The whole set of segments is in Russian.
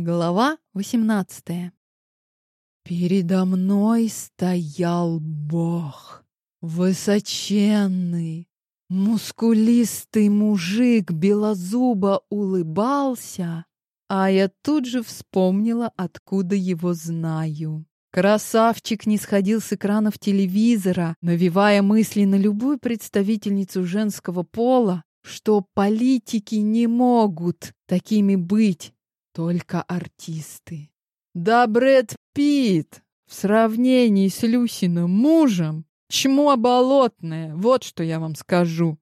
Глава 18 Передо мной стоял Бог, высоченный, мускулистый мужик белозубо улыбался, а я тут же вспомнила, откуда его знаю. Красавчик не сходил с экранов телевизора, навевая мысли на любую представительницу женского пола, что политики не могут такими быть, только артисты. Да Брэд Питт в сравнении с Люсиным мужем чмо болотное, вот что я вам скажу.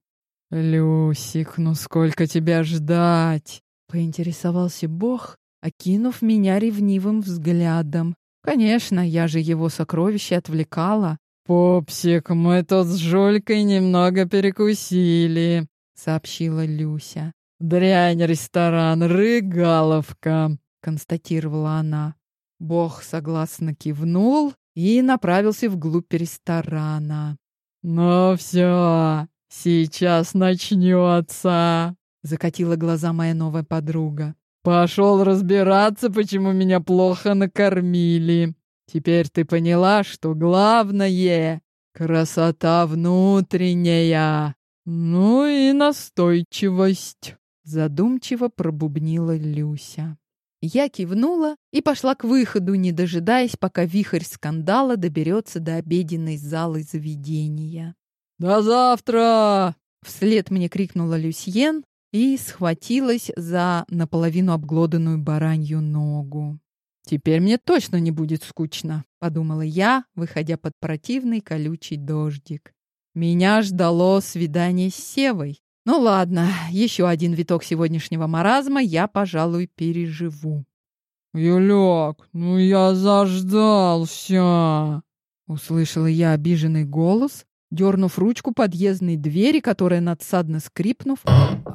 Люсик, ну сколько тебя ждать? Поинтересовался Бог, окинув меня ревнивым взглядом. Конечно, я же его сокровище отвлекала. «Попсик, мы тут с Жулькой немного перекусили», — сообщила Люся. «Дрянь ресторан, рыгаловка», — констатировала она. Бог согласно кивнул и направился вглубь ресторана. «Ну все, сейчас начнется», — закатила глаза моя новая подруга. «Пошел разбираться, почему меня плохо накормили. Теперь ты поняла, что главное — красота внутренняя, ну и настойчивость», — задумчиво пробубнила Люся. Я кивнула и пошла к выходу, не дожидаясь, пока вихрь скандала доберется до обеденной залы заведения. «До завтра!» — вслед мне крикнула Люсьен, и схватилась за наполовину обглоданную баранью ногу. «Теперь мне точно не будет скучно», — подумала я, выходя под противный колючий дождик. Меня ждало свидание с Севой. Ну ладно, еще один виток сегодняшнего маразма я, пожалуй, переживу. «Юляк, ну я заждался!» Услышала я обиженный голос, дернув ручку подъездной двери, которая, надсадно скрипнув,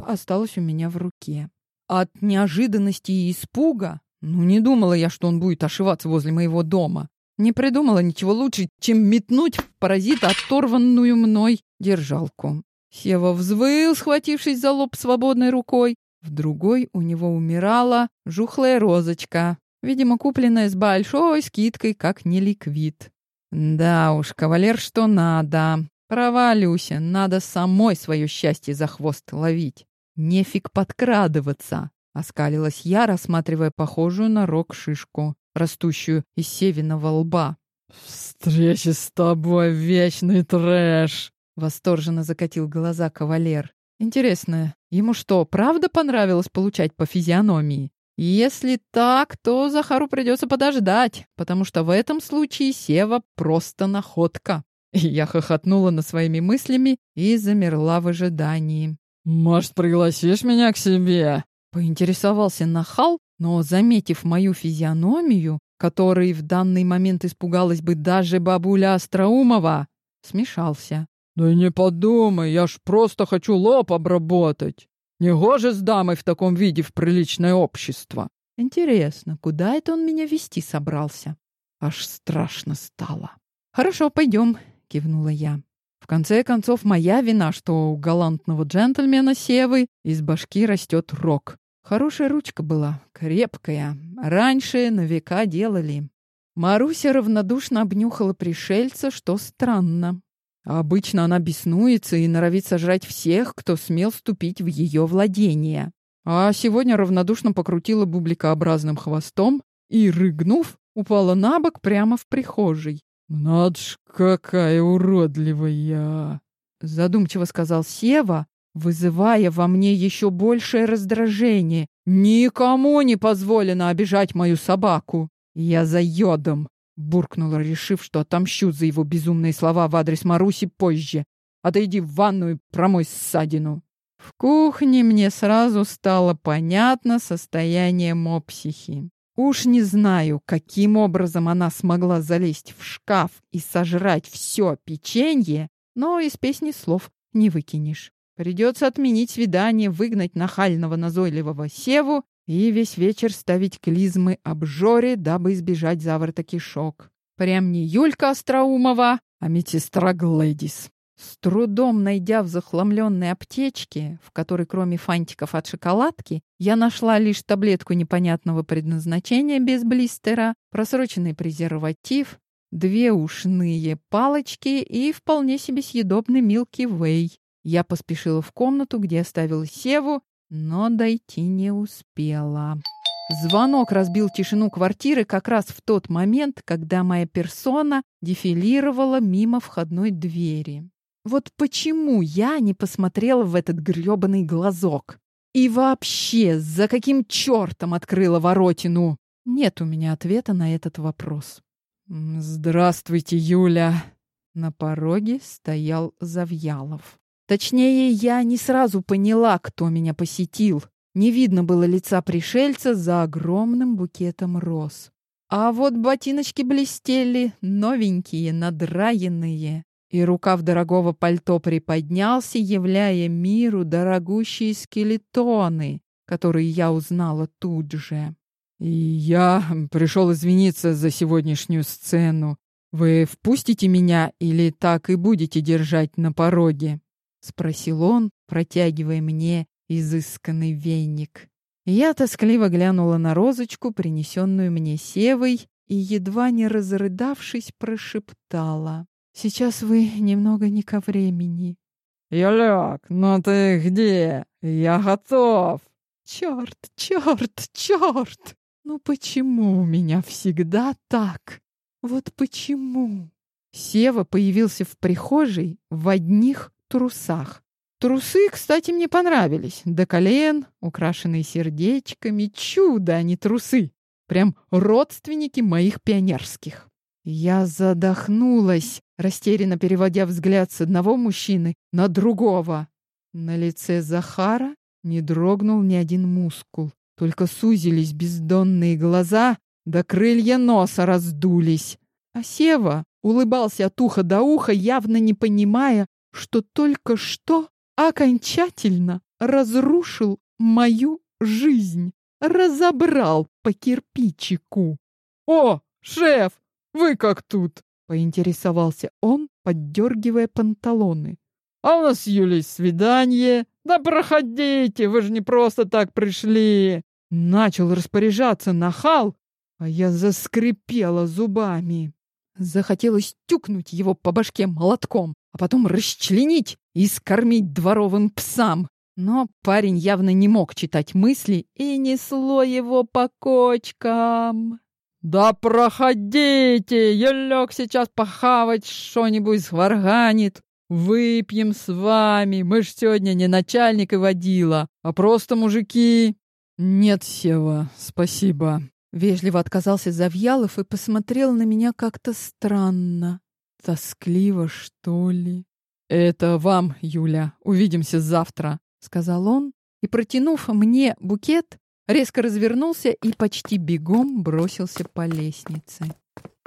осталась у меня в руке. От неожиданности и испуга, ну не думала я, что он будет ошиваться возле моего дома. Не придумала ничего лучше, чем метнуть в паразита оторванную мной держалку. Сева взвыл, схватившись за лоб свободной рукой. В другой у него умирала жухлая розочка, видимо, купленная с большой скидкой, как неликвид. Да уж, кавалер что надо. Права, Люся, надо самой свое счастье за хвост ловить. Нефиг подкрадываться, оскалилась я, рассматривая похожую на рог шишку, растущую из севиного лба. «Встречи с тобой, вечный трэш!» — восторженно закатил глаза кавалер. «Интересно, ему что, правда понравилось получать по физиономии? Если так, то Захару придется подождать, потому что в этом случае Сева просто находка. я хохотнула над своими мыслями и замерла в ожидании. «Может, пригласишь меня к себе?» Поинтересовался нахал, но, заметив мою физиономию, которой в данный момент испугалась бы даже бабуля Остроумова, смешался. «Да не подумай, я ж просто хочу лоб обработать. Негоже с дамой в таком виде в приличное общество. Интересно, куда это он меня вести собрался? Аж страшно стало. Хорошо, пойдем, кивнула я. В конце концов, моя вина, что у галантного джентльмена Севы из башки растет рог. Хорошая ручка была, крепкая. Раньше на века делали. Маруся равнодушно обнюхала пришельца, что странно. Обычно она беснуется и норовит сожрать всех, кто смел вступить в ее владение. А сегодня равнодушно покрутила бубликообразным хвостом и, рыгнув, упала на бок прямо в прихожей. «Надо ж, какая уродливая!» Задумчиво сказал Сева, вызывая во мне еще большее раздражение. «Никому не позволено обижать мою собаку! Я за йодом!» Буркнула, решив, что отомщу за его безумные слова в адрес Маруси позже. «Отойди в ванную и промой ссадину». В кухне мне сразу стало понятно состояние мопсихи. Уж не знаю, каким образом она смогла залезть в шкаф и сожрать все печенье, но из песни слов не выкинешь. Придется отменить свидание, выгнать нахального назойливого Севу и весь вечер ставить клизмы обжоре, дабы избежать заворота кишок. Прям не Юлька Остроумова, а медсестра Глэдис. С трудом найдя в захламленной аптечке, в которой кроме фантиков от шоколадки, я нашла лишь таблетку непонятного предназначения без блистера, просроченный презерватив, две ушные палочки и вполне себе съедобный Милки Вей. Я поспешила в комнату, где оставила Севу, но дойти не успела. Звонок разбил тишину квартиры как раз в тот момент, когда моя персона дефилировала мимо входной двери. Вот почему я не посмотрела в этот грёбаный глазок? И вообще, за каким чертом открыла воротину? Нет у меня ответа на этот вопрос. «Здравствуйте, Юля!» На пороге стоял Завьялов. Точнее, я не сразу поняла, кто меня посетил. Не видно было лица пришельца за огромным букетом роз. А вот ботиночки блестели, новенькие, надраенные. И рукав дорогого пальто приподнялся, являя миру дорогущие скелетоны, которые я узнала тут же. И я пришел извиниться за сегодняшнюю сцену. Вы впустите меня или так и будете держать на пороге? Спросил он, протягивая мне изысканный веник. Я тоскливо глянула на розочку, принесенную мне севой, и, едва не разрыдавшись, прошептала. «Сейчас вы немного не ко времени». «Юлек, ну ты где? Я готов!» «Черт, черт, черт! Ну почему у меня всегда так? Вот почему?» Сева появился в прихожей в одних трусах. Трусы, кстати, мне понравились. До колен, украшенные сердечками. Чудо, а не трусы. Прям родственники моих пионерских. Я задохнулась, растерянно переводя взгляд с одного мужчины на другого. На лице Захара не дрогнул ни один мускул. Только сузились бездонные глаза, да крылья носа раздулись. А Сева улыбался от уха до уха, явно не понимая, что только что окончательно разрушил мою жизнь, разобрал по кирпичику. «О, шеф, вы как тут?» — поинтересовался он, поддергивая панталоны. «А у нас с Юлей свидание. Да проходите, вы же не просто так пришли!» Начал распоряжаться нахал, а я заскрипела зубами. Захотелось тюкнуть его по башке молотком, а потом расчленить и скормить дворовым псам. Но парень явно не мог читать мысли и несло его по кочкам. «Да проходите! Я лег сейчас похавать что-нибудь сварганит. Выпьем с вами. Мы ж сегодня не начальник и водила, а просто мужики». «Нет, Сева, спасибо». Вежливо отказался Завьялов и посмотрел на меня как-то странно. Тоскливо, что ли? «Это вам, Юля. Увидимся завтра», — сказал он, и, протянув мне букет, резко развернулся и почти бегом бросился по лестнице.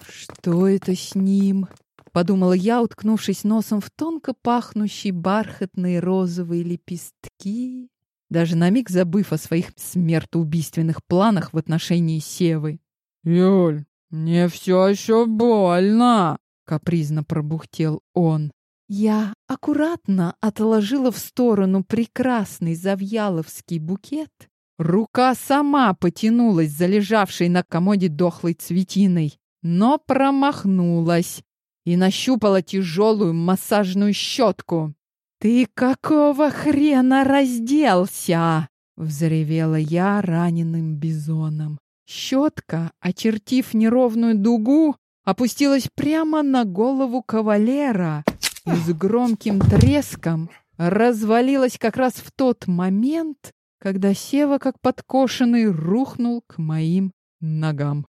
«Что это с ним?» — подумала я, уткнувшись носом в тонко пахнущие бархатные розовые лепестки, даже на миг забыв о своих смертоубийственных планах в отношении Севы. «Юль, мне все еще больно!» — капризно пробухтел он. Я аккуратно отложила в сторону прекрасный завьяловский букет. Рука сама потянулась за лежавшей на комоде дохлой цветиной, но промахнулась и нащупала тяжелую массажную щетку. «Ты какого хрена разделся?» — взревела я раненым бизоном. Щетка, очертив неровную дугу, опустилась прямо на голову кавалера и с громким треском развалилась как раз в тот момент, когда Сева, как подкошенный, рухнул к моим ногам.